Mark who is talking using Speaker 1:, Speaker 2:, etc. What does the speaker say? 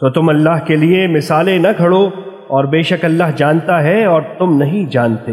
Speaker 1: تو تم اللہ کے لیے مثالیں نہ کھڑو اور بے شک اللہ جانتا ہے اور تم نہیں جانتے۔